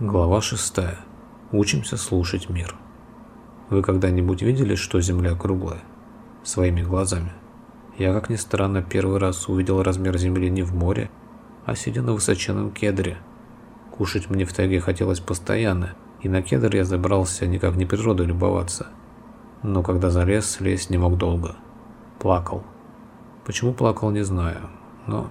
Глава 6. Учимся слушать мир. Вы когда-нибудь видели, что Земля круглая? Своими глазами. Я, как ни странно, первый раз увидел размер Земли не в море, а сидя на высоченном кедре. Кушать мне в тайге хотелось постоянно, и на кедр я забрался никак не природой любоваться. Но когда залез, слезть не мог долго. Плакал. Почему плакал, не знаю, но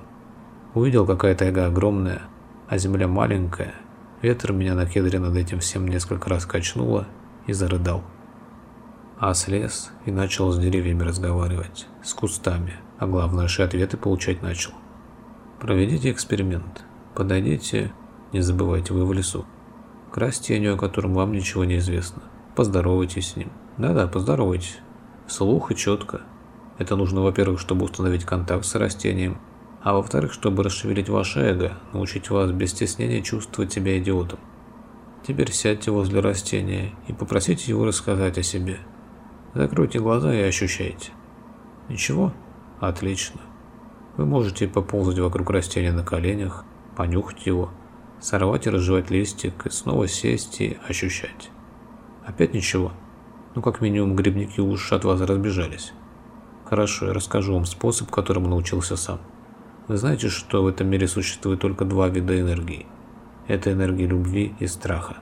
увидел, какая тайга огромная, а земля маленькая – Ветер меня на кедре над этим всем несколько раз качнуло и зарыдал. А слез и начал с деревьями разговаривать, с кустами, а главное, что ответы получать начал. Проведите эксперимент. Подойдите, не забывайте, вы в лесу, к растению, о котором вам ничего не известно. Поздоровайтесь с ним. Да-да, поздоровайтесь. Вслух и четко. Это нужно, во-первых, чтобы установить контакт с растением, а во-вторых, чтобы расшевелить ваше эго, научить вас без стеснения чувствовать себя идиотом. Теперь сядьте возле растения и попросите его рассказать о себе. Закройте глаза и ощущайте. Ничего? Отлично. Вы можете поползать вокруг растения на коленях, понюхать его, сорвать и разжевать листик и снова сесть и ощущать. Опять ничего? Ну, как минимум, грибники уж от вас разбежались. Хорошо, я расскажу вам способ, которому научился сам. Вы знаете, что в этом мире существует только два вида энергии. Это энергия любви и страха.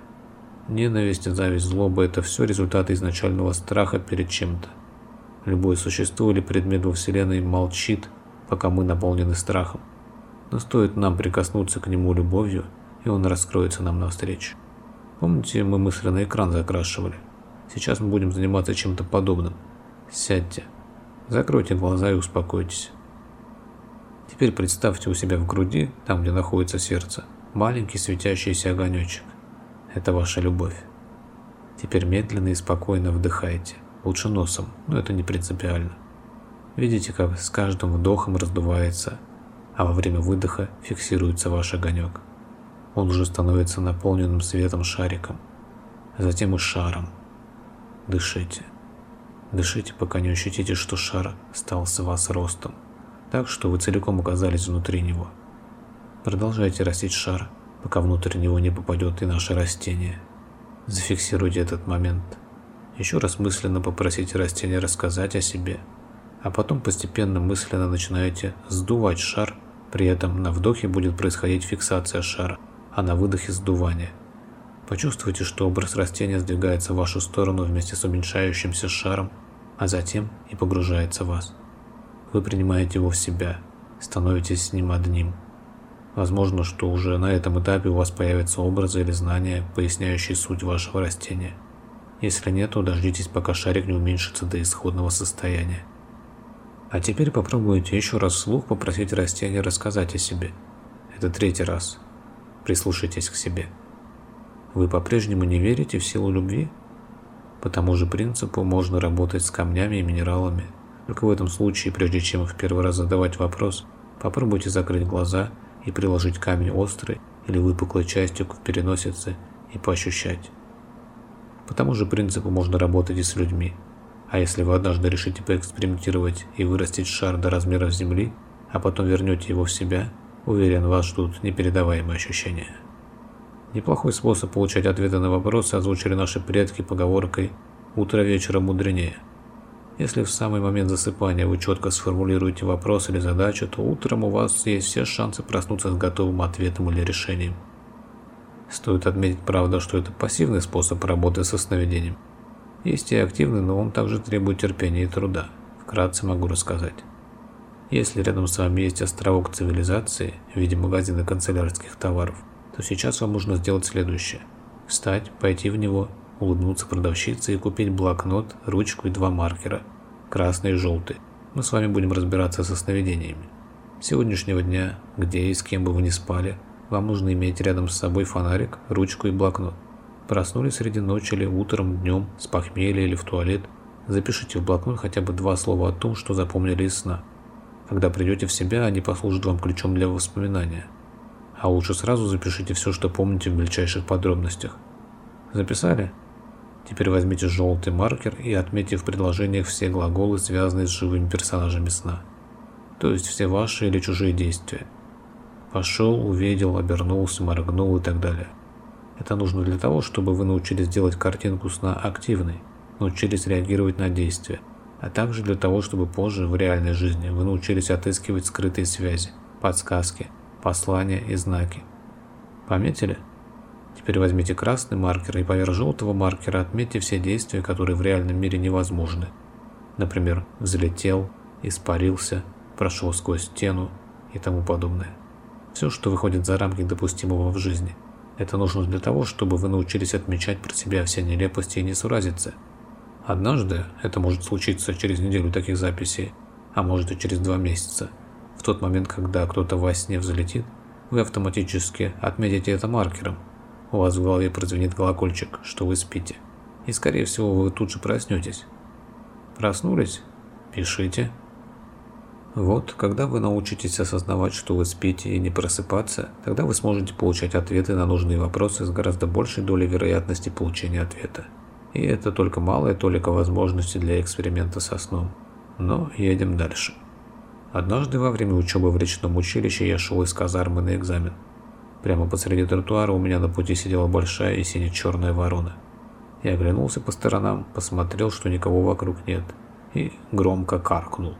Ненависть, зависть, злоба – это все результаты изначального страха перед чем-то. Любое существо или предмет во Вселенной молчит, пока мы наполнены страхом. Но стоит нам прикоснуться к нему любовью, и он раскроется нам навстречу. Помните, мы мысленно экран закрашивали? Сейчас мы будем заниматься чем-то подобным. Сядьте, закройте глаза и успокойтесь. Теперь представьте у себя в груди, там где находится сердце, маленький светящийся огонечек. Это ваша любовь. Теперь медленно и спокойно вдыхайте, лучше носом, но это не принципиально. Видите, как с каждым вдохом раздувается, а во время выдоха фиксируется ваш огонек. Он уже становится наполненным светом шариком, а затем и шаром. Дышите. Дышите, пока не ощутите, что шар стал с вас ростом так, что вы целиком оказались внутри него. Продолжайте растить шар, пока внутрь него не попадет и наше растение. Зафиксируйте этот момент. Еще раз мысленно попросите растение рассказать о себе, а потом постепенно мысленно начинаете сдувать шар, при этом на вдохе будет происходить фиксация шара, а на выдохе сдувание. Почувствуйте, что образ растения сдвигается в вашу сторону вместе с уменьшающимся шаром, а затем и погружается в вас. Вы принимаете его в себя, становитесь с ним одним. Возможно, что уже на этом этапе у вас появятся образы или знания, поясняющие суть вашего растения. Если нет, то дождитесь, пока шарик не уменьшится до исходного состояния. А теперь попробуйте еще раз вслух попросить растение рассказать о себе. Это третий раз. Прислушайтесь к себе. Вы по-прежнему не верите в силу любви? По тому же принципу можно работать с камнями и минералами, только в этом случае, прежде чем в первый раз задавать вопрос, попробуйте закрыть глаза и приложить камень острой или выпуклой частью к переносице и поощущать. По тому же принципу можно работать и с людьми. А если вы однажды решите поэкспериментировать и вырастить шар до размеров Земли, а потом вернете его в себя, уверен, вас ждут непередаваемые ощущения. Неплохой способ получать ответы на вопросы озвучили наши предки поговоркой «утро вечера мудренее». Если в самый момент засыпания вы четко сформулируете вопрос или задачу, то утром у вас есть все шансы проснуться с готовым ответом или решением. Стоит отметить, правда, что это пассивный способ работы со сновидением. Есть и активный, но он также требует терпения и труда. Вкратце могу рассказать. Если рядом с вами есть островок цивилизации в виде магазина канцелярских товаров, то сейчас вам нужно сделать следующее. Встать, пойти в него улыбнуться продавщице и купить блокнот, ручку и два маркера, красный и желтый. Мы с вами будем разбираться со сновидениями. С сегодняшнего дня, где и с кем бы вы ни спали, вам нужно иметь рядом с собой фонарик, ручку и блокнот. Проснулись среди ночи или утром, днем, с похмелья или в туалет, запишите в блокнот хотя бы два слова о том, что запомнили из сна. Когда придете в себя, они послужат вам ключом для воспоминания. А лучше сразу запишите все, что помните в мельчайших подробностях. Записали? Теперь возьмите желтый маркер и отметьте в предложениях все глаголы, связанные с живыми персонажами сна. То есть все ваши или чужие действия. Пошел, увидел, обернулся, моргнул и так далее. Это нужно для того, чтобы вы научились делать картинку сна активной, научились реагировать на действия, а также для того, чтобы позже в реальной жизни вы научились отыскивать скрытые связи, подсказки, послания и знаки. Пометили? Теперь возьмите красный маркер и поверх желтого маркера отметьте все действия, которые в реальном мире невозможны. Например, взлетел, испарился, прошел сквозь стену и тому подобное. Все, что выходит за рамки допустимого в жизни. Это нужно для того, чтобы вы научились отмечать про себя все нелепости и несуразицы. Однажды это может случиться через неделю таких записей, а может и через два месяца. В тот момент, когда кто-то во сне взлетит, вы автоматически отметите это маркером. У вас в голове прозвенит колокольчик, что вы спите. И скорее всего вы тут же проснетесь. Проснулись? Пишите. Вот, когда вы научитесь осознавать, что вы спите и не просыпаться, тогда вы сможете получать ответы на нужные вопросы с гораздо большей долей вероятности получения ответа. И это только малая толика возможности для эксперимента со сном. Но едем дальше. Однажды во время учебы в речном училище я шел из казармы на экзамен. Прямо посреди тротуара у меня на пути сидела большая и сине-черная ворона. Я оглянулся по сторонам, посмотрел, что никого вокруг нет, и громко каркнул.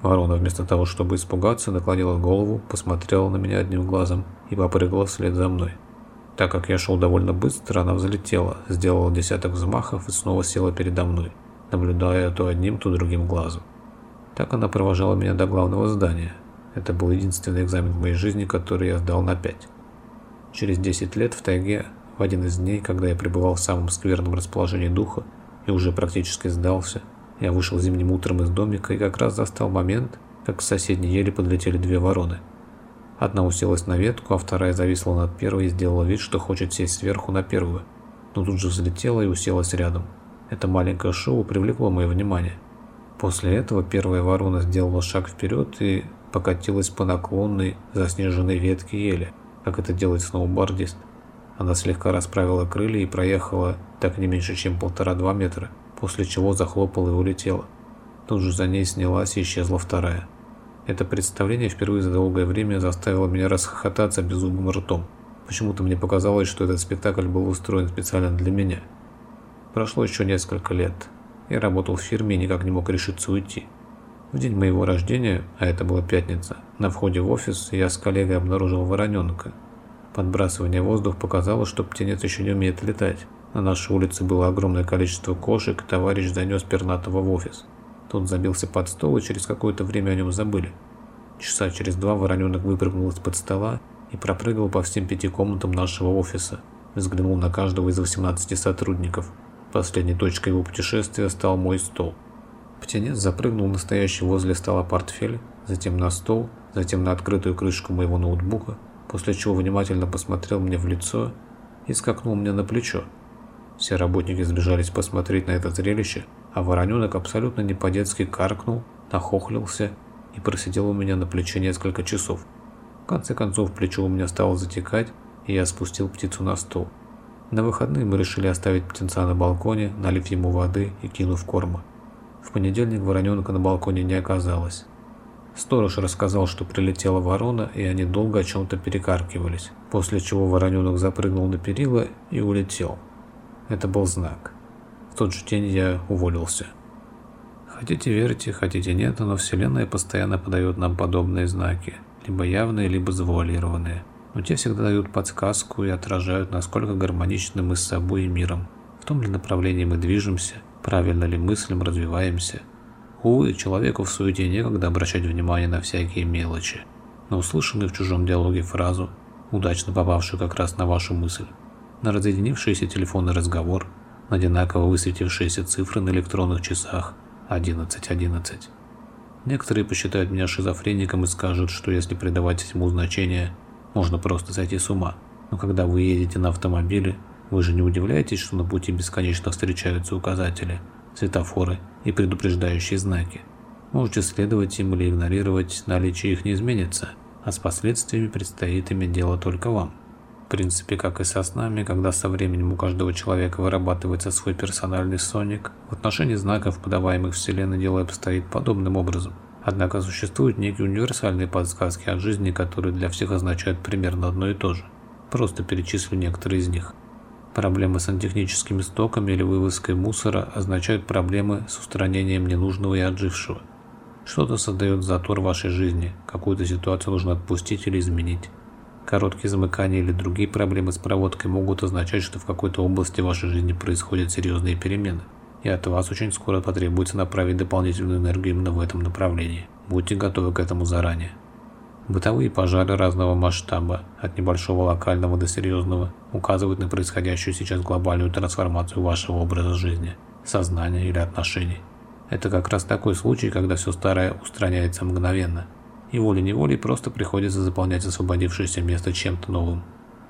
Ворона вместо того, чтобы испугаться, наклонила голову, посмотрела на меня одним глазом и попрыгала вслед за мной. Так как я шел довольно быстро, она взлетела, сделала десяток взмахов и снова села передо мной, наблюдая то одним, то другим глазом. Так она провожала меня до главного здания. Это был единственный экзамен в моей жизни, который я сдал на 5. Через 10 лет в тайге, в один из дней, когда я пребывал в самом скверном расположении духа и уже практически сдался, я вышел зимним утром из домика и как раз застал момент, как с соседней ели подлетели две вороны. Одна уселась на ветку, а вторая зависла над первой и сделала вид, что хочет сесть сверху на первую, но тут же взлетела и уселась рядом. Это маленькое шоу привлекло мое внимание. После этого первая ворона сделала шаг вперед и покатилась по наклонной, заснеженной ветке ели, как это делает сноубордист. Она слегка расправила крылья и проехала так не меньше, чем полтора-два метра после чего захлопала и улетела. Тут же за ней снялась и исчезла вторая. Это представление впервые за долгое время заставило меня расхохотаться беззубым ртом. Почему-то мне показалось, что этот спектакль был устроен специально для меня. Прошло еще несколько лет. Я работал в фирме и никак не мог решиться уйти. В день моего рождения, а это была пятница, на входе в офис я с коллегой обнаружил вороненка. Подбрасывание воздух показало, что птенец еще не умеет летать. На нашей улице было огромное количество кошек, товарищ занес пернатого в офис. Тот забился под стол, и через какое-то время о нем забыли. Часа через два вороненок выпрыгнул из-под стола и пропрыгал по всем пяти комнатам нашего офиса. Взглянул на каждого из 18 сотрудников. Последней точкой его путешествия стал мой стол. Птенец запрыгнул на стоящий возле стола портфель, затем на стол, затем на открытую крышку моего ноутбука, после чего внимательно посмотрел мне в лицо и скакнул мне на плечо. Все работники сбежались посмотреть на это зрелище, а вороненок абсолютно не по-детски каркнул, нахохлился и просидел у меня на плече несколько часов. В конце концов плечо у меня стало затекать, и я спустил птицу на стол. На выходные мы решили оставить птенца на балконе, налив ему воды и кинув корма. В понедельник вороненка на балконе не оказалось. Сторож рассказал, что прилетела ворона, и они долго о чем-то перекаркивались, после чего вороненок запрыгнул на перила и улетел. Это был знак. В тот же день я уволился. Хотите верьте, хотите нет, но Вселенная постоянно подает нам подобные знаки, либо явные, либо завуалированные. Но те всегда дают подсказку и отражают, насколько гармоничны мы с собой и миром, в том ли направлении мы движемся, правильно ли мыслим, развиваемся. Увы, человеку в суете некогда обращать внимание на всякие мелочи, на услышанную в чужом диалоге фразу, удачно попавшую как раз на вашу мысль на разъединившийся телефонный разговор, на одинаково высветившиеся цифры на электронных часах 11.11. Некоторые посчитают меня шизофреником и скажут, что если придавать всему значение, можно просто сойти с ума. Но когда вы едете на автомобиле, вы же не удивляетесь, что на пути бесконечно встречаются указатели, светофоры и предупреждающие знаки. Можете следовать им или игнорировать, наличие их не изменится, а с последствиями предстоит иметь дело только вам. В принципе, как и со снами, когда со временем у каждого человека вырабатывается свой персональный соник, в отношении знаков, подаваемых Вселенной, дело обстоит подобным образом. Однако существуют некие универсальные подсказки от жизни, которые для всех означают примерно одно и то же. Просто перечислю некоторые из них. Проблемы с сантехническими стоками или вывозкой мусора означают проблемы с устранением ненужного и отжившего. Что-то создает затор в вашей жизни, какую-то ситуацию нужно отпустить или изменить. Короткие замыкания или другие проблемы с проводкой могут означать, что в какой-то области вашей жизни происходят серьезные перемены, и от вас очень скоро потребуется направить дополнительную энергию именно в этом направлении. Будьте готовы к этому заранее. Бытовые пожары разного масштаба, от небольшого локального до серьезного, указывают на происходящую сейчас глобальную трансформацию вашего образа жизни, сознания или отношений. Это как раз такой случай, когда все старое устраняется мгновенно – и волей-неволей просто приходится заполнять освободившееся место чем-то новым.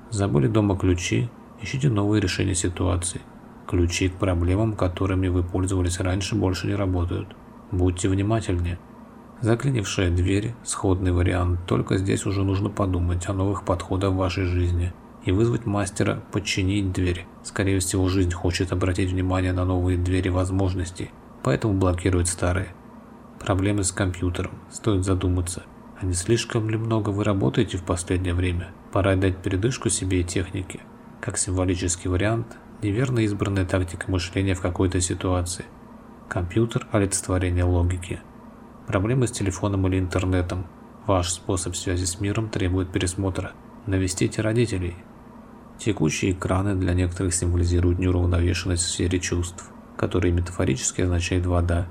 Забыли дома ключи, ищите новые решения ситуации. Ключи к проблемам, которыми вы пользовались раньше, больше не работают. Будьте внимательнее. Заклинившая дверь – сходный вариант, только здесь уже нужно подумать о новых подходах в вашей жизни и вызвать мастера починить дверь. Скорее всего, жизнь хочет обратить внимание на новые двери возможностей, поэтому блокирует старые. Проблемы с компьютером. Стоит задуматься, а не слишком ли много вы работаете в последнее время? Пора дать передышку себе и технике. Как символический вариант, неверно избранная тактика мышления в какой-то ситуации. Компьютер – олицетворение логики. Проблемы с телефоном или интернетом. Ваш способ связи с миром требует пересмотра. Навестите родителей. Текущие экраны для некоторых символизируют неуравновешенность в сфере чувств, которые метафорически означает вода,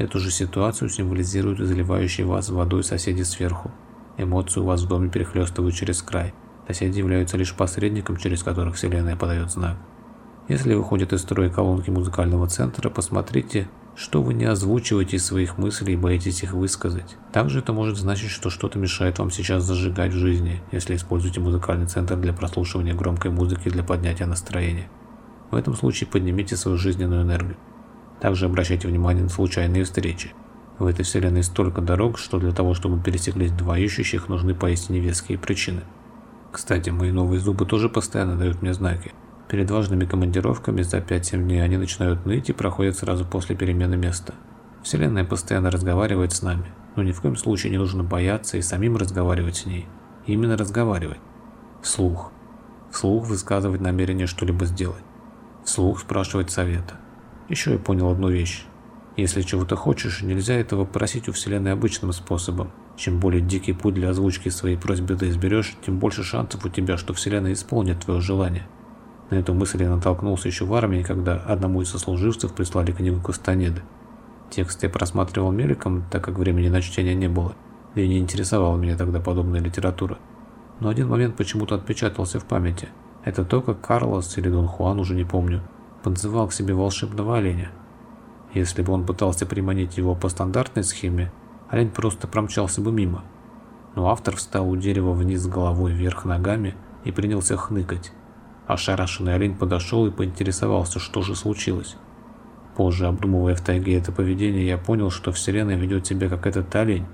Эту же ситуацию символизируют заливающие вас водой соседи сверху. Эмоции у вас в доме перехлестывают через край. Соседи являются лишь посредником, через которых Вселенная подает знак. Если выходят из строя колонки музыкального центра, посмотрите, что вы не озвучиваете своих мыслей и боитесь их высказать. Также это может значить, что что-то мешает вам сейчас зажигать в жизни, если используете музыкальный центр для прослушивания громкой музыки для поднятия настроения. В этом случае поднимите свою жизненную энергию. Также обращайте внимание на случайные встречи. В этой вселенной столько дорог, что для того, чтобы пересеклись два ищущих, нужны поистине веские причины. Кстати, мои новые зубы тоже постоянно дают мне знаки. Перед важными командировками за 5-7 дней они начинают ныть и проходят сразу после перемены места. Вселенная постоянно разговаривает с нами, но ни в коем случае не нужно бояться и самим разговаривать с ней. именно разговаривать. Вслух. Вслух высказывать намерение что-либо сделать. Вслух спрашивать совета. Еще я понял одну вещь. Если чего-то хочешь, нельзя этого просить у Вселенной обычным способом. Чем более дикий путь для озвучки своей просьбы ты изберешь, тем больше шансов у тебя, что Вселенная исполнит твое желание. На эту мысль я натолкнулся еще в армии, когда одному из сослуживцев прислали книгу Кастанеды. Текст я просматривал мельком, так как времени на чтение не было, и не интересовала меня тогда подобная литература. Но один момент почему-то отпечатался в памяти. Это то, как Карлос или Дон Хуан, уже не помню, подзывал к себе волшебного оленя. Если бы он пытался приманить его по стандартной схеме, олень просто промчался бы мимо. Но автор встал у дерева вниз головой вверх ногами и принялся хныкать. Ошарашенный олень подошел и поинтересовался, что же случилось. Позже, обдумывая в тайге это поведение, я понял, что Вселенная ведет себя как этот олень.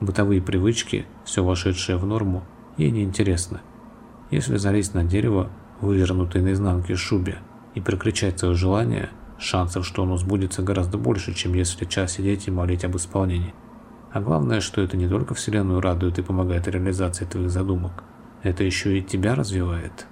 Бытовые привычки, все вошедшее в норму, ей не интересно. Если залезть на дерево, вывернутое наизнанке шубе, и прокричать свое желание, шансов, что оно сбудется гораздо больше, чем если час сидеть и молить об исполнении. А главное, что это не только Вселенную радует и помогает реализации твоих задумок, это еще и тебя развивает.